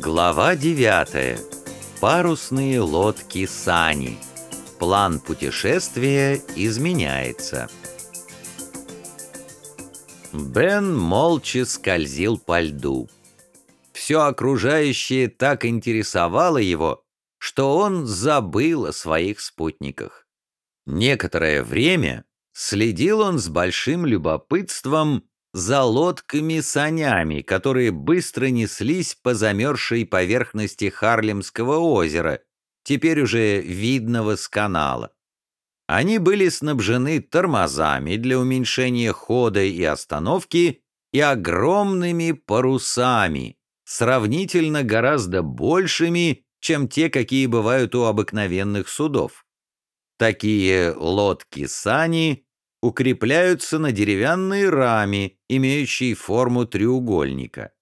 Глава 9. Парусные лодки Сани. План путешествия изменяется. Бен молча скользил по льду. Все окружающее так интересовало его, что он забыл о своих спутниках. Некоторое время следил он с большим любопытством за лодками-санями, которые быстро неслись по замерзшей поверхности Харлемского озера, теперь уже видного с канала. Они были снабжены тормозами для уменьшения хода и остановки и огромными парусами, сравнительно гораздо большими, чем те, какие бывают у обыкновенных судов. Такие лодки-сани укрепляются на деревянной раме, имеющей форму треугольника.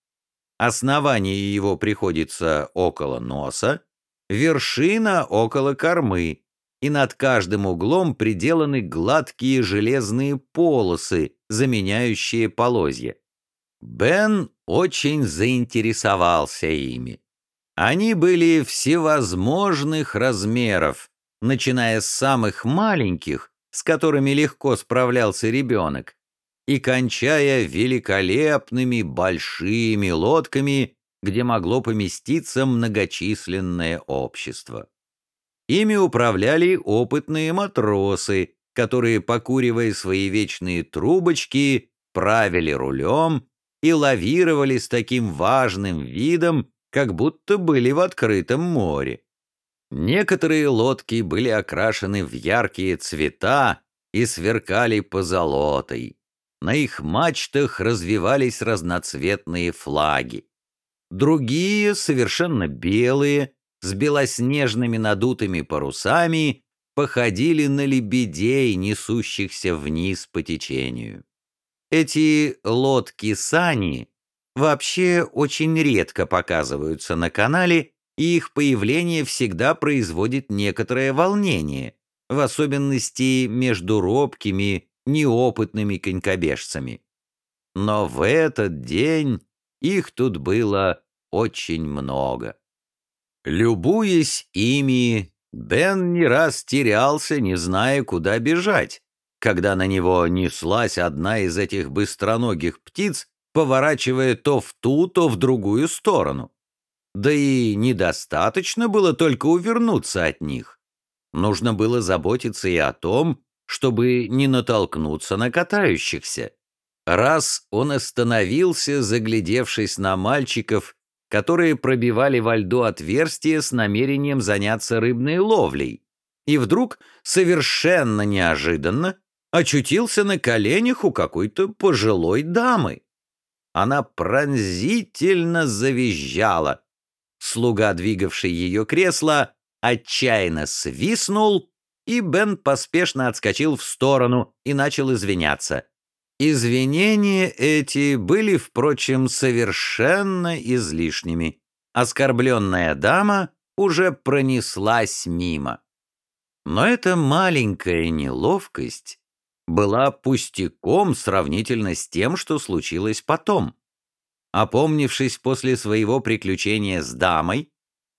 Основание его приходится около носа, вершина около кормы, и над каждым углом приделаны гладкие железные полосы, заменяющие полозья. Бен очень заинтересовался ими. Они были всевозможных размеров, начиная с самых маленьких с которыми легко справлялся ребенок, и кончая великолепными большими лодками, где могло поместиться многочисленное общество. Ими управляли опытные матросы, которые, покуривая свои вечные трубочки, правили рулем и лавировали с таким важным видом, как будто были в открытом море. Некоторые лодки были окрашены в яркие цвета и сверкали позолотой. На их мачтах развивались разноцветные флаги. Другие, совершенно белые, с белоснежными надутыми парусами, походили на лебедей, несущихся вниз по течению. Эти лодки-сани вообще очень редко показываются на канале, и их появление всегда производит некоторое волнение, в особенности между робкими, неопытными конькобежцами. Но в этот день их тут было очень много. Любуясь ими, Бен не раз терялся, не зная, куда бежать, когда на него неслась одна из этих быстроногих птиц, поворачивая то в ту, то в другую сторону. Да и недостаточно было только увернуться от них. Нужно было заботиться и о том, чтобы не натолкнуться на катающихся. Раз он остановился, заглядевшись на мальчиков, которые пробивали во льду отверстие с намерением заняться рыбной ловлей, и вдруг, совершенно неожиданно, очутился на коленях у какой-то пожилой дамы. Она пронзительно завизжала — Слуга, двигавший ее кресло, отчаянно свистнул, и Бен поспешно отскочил в сторону и начал извиняться. Извинения эти были, впрочем, совершенно излишними. Оскорбленная дама уже пронеслась мимо. Но эта маленькая неловкость была пустяком сравнительно с тем, что случилось потом. Опомнившись после своего приключения с дамой,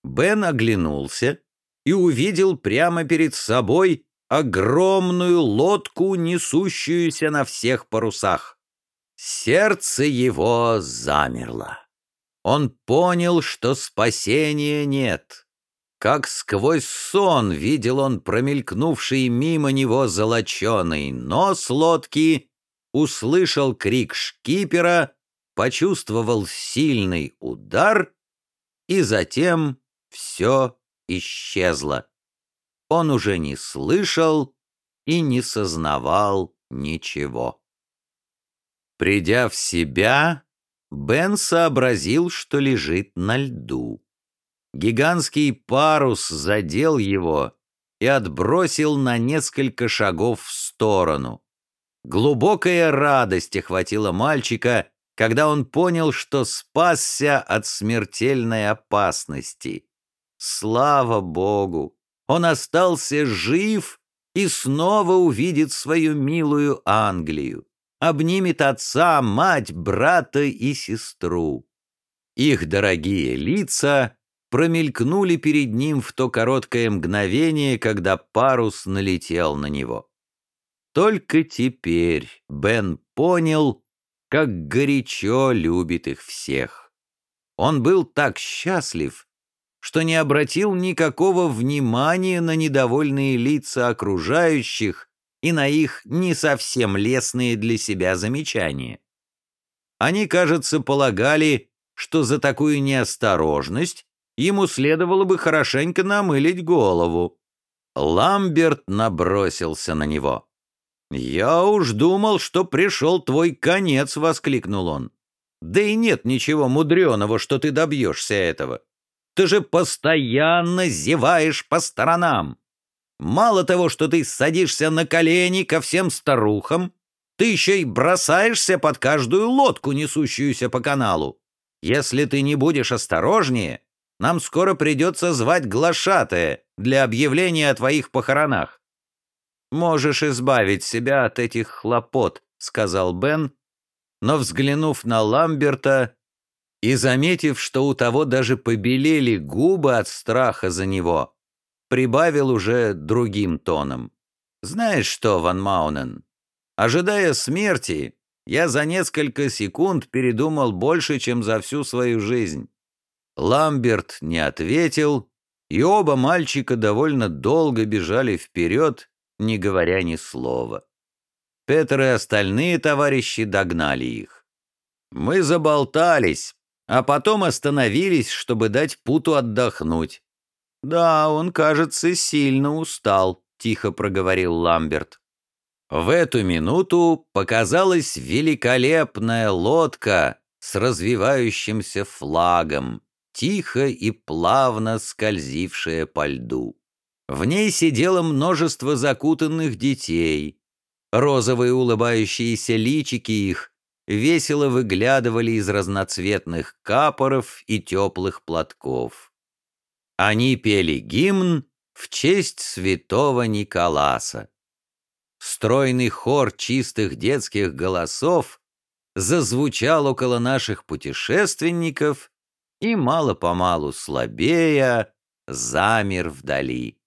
Бен оглянулся и увидел прямо перед собой огромную лодку, несущуюся на всех парусах. Сердце его замерло. Он понял, что спасения нет. Как сквозь сон видел он промелькнувший мимо него золоченый нос лодки, услышал крик шкипера — почувствовал сильный удар, и затем все исчезло. Он уже не слышал и не сознавал ничего. Придя в себя, Бен сообразил, что лежит на льду. Гигантский парус задел его и отбросил на несколько шагов в сторону. Глубокая радость охватила мальчика, когда он понял, что спасся от смертельной опасности. Слава Богу! Он остался жив и снова увидит свою милую Англию, обнимет отца, мать, брата и сестру. Их дорогие лица промелькнули перед ним в то короткое мгновение, когда парус налетел на него. Только теперь Бен понял, как горячо любит их всех. Он был так счастлив, что не обратил никакого внимания на недовольные лица окружающих и на их не совсем лестные для себя замечания. Они, кажется, полагали, что за такую неосторожность ему следовало бы хорошенько намылить голову. Ламберт набросился на него. «Я уж думал, что пришел твой конец», — воскликнул он. «Да и нет ничего мудреного, что ты добьешься этого. Ты же постоянно зеваешь по сторонам. Мало того, что ты садишься на колени ко всем старухам, ты еще и бросаешься под каждую лодку, несущуюся по каналу. Если ты не будешь осторожнее, нам скоро придется звать глашатая для объявления о твоих похоронах. «Можешь избавить себя от этих хлопот», — сказал Бен, но, взглянув на Ламберта и заметив, что у того даже побелели губы от страха за него, прибавил уже другим тоном. «Знаешь что, Ван Маунен, ожидая смерти, я за несколько секунд передумал больше, чем за всю свою жизнь». Ламберт не ответил, и оба мальчика довольно долго бежали вперед, не говоря ни слова. Петр и остальные товарищи догнали их. Мы заболтались, а потом остановились, чтобы дать Путу отдохнуть. «Да, он, кажется, сильно устал», — тихо проговорил Ламберт. В эту минуту показалась великолепная лодка с развивающимся флагом, тихо и плавно скользившая по льду. В ней сидело множество закутанных детей. Розовые улыбающиеся личики их весело выглядывали из разноцветных капоров и теплых платков. Они пели гимн в честь святого Николаса. Стройный хор чистых детских голосов зазвучал около наших путешественников и мало-помалу слабея замер вдали.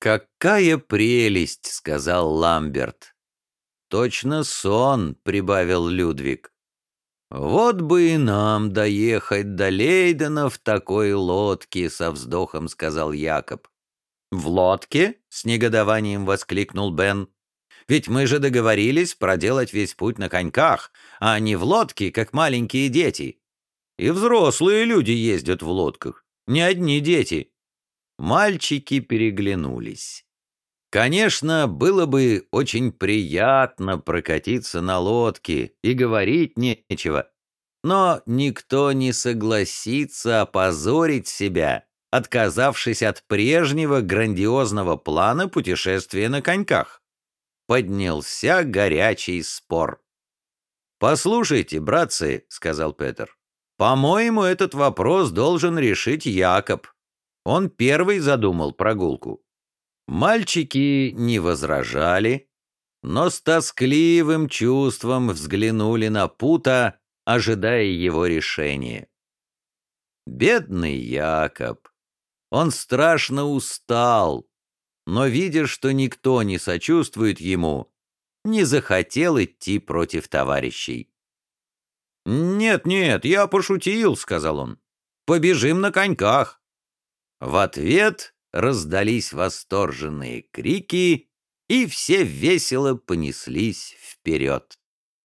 «Какая прелесть!» — сказал Ламберт. «Точно сон!» — прибавил Людвиг. «Вот бы и нам доехать до Лейдена в такой лодке!» — со вздохом сказал Якоб. «В лодке?» — с негодованием воскликнул Бен. «Ведь мы же договорились проделать весь путь на коньках, а не в лодке, как маленькие дети. И взрослые люди ездят в лодках, не одни дети. Мальчики переглянулись. Конечно, было бы очень приятно прокатиться на лодке и говорить нечего, но никто не согласится опозорить себя, отказавшись от прежнего грандиозного плана путешествия на коньках. Поднялся горячий спор. «Послушайте, братцы», — сказал Петр, — «по-моему, этот вопрос должен решить Якоб. Он первый задумал прогулку. Мальчики не возражали, но с тоскливым чувством взглянули на Пута, ожидая его решения. Бедный Якоб. Он страшно устал, но, видя, что никто не сочувствует ему, не захотел идти против товарищей. «Нет-нет, я пошутил», — сказал он. «Побежим на коньках». В ответ раздались восторженные крики, и все весело понеслись вперед.